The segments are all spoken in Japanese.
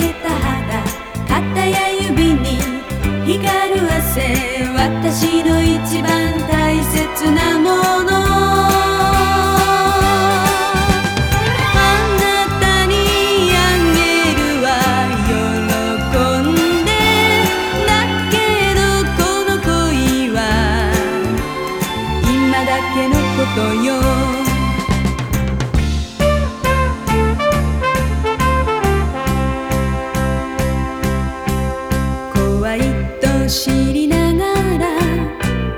焼けた肌肩や指に光る汗私の一番大切なもの。あなたにあげるわ喜んで。だけどこの恋は今だけのことよ。愛と知りながら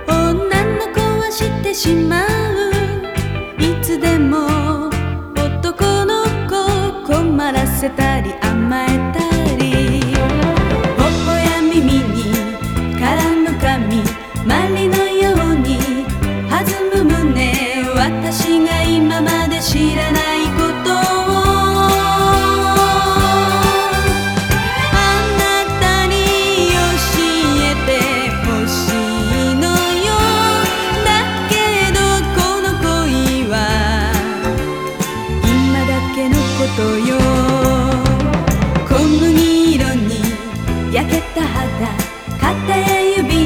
女の子はしてしまう。いつでも男の子困らせたり甘えたり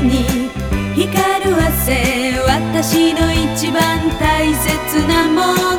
に光る汗。私の一番大切なもの。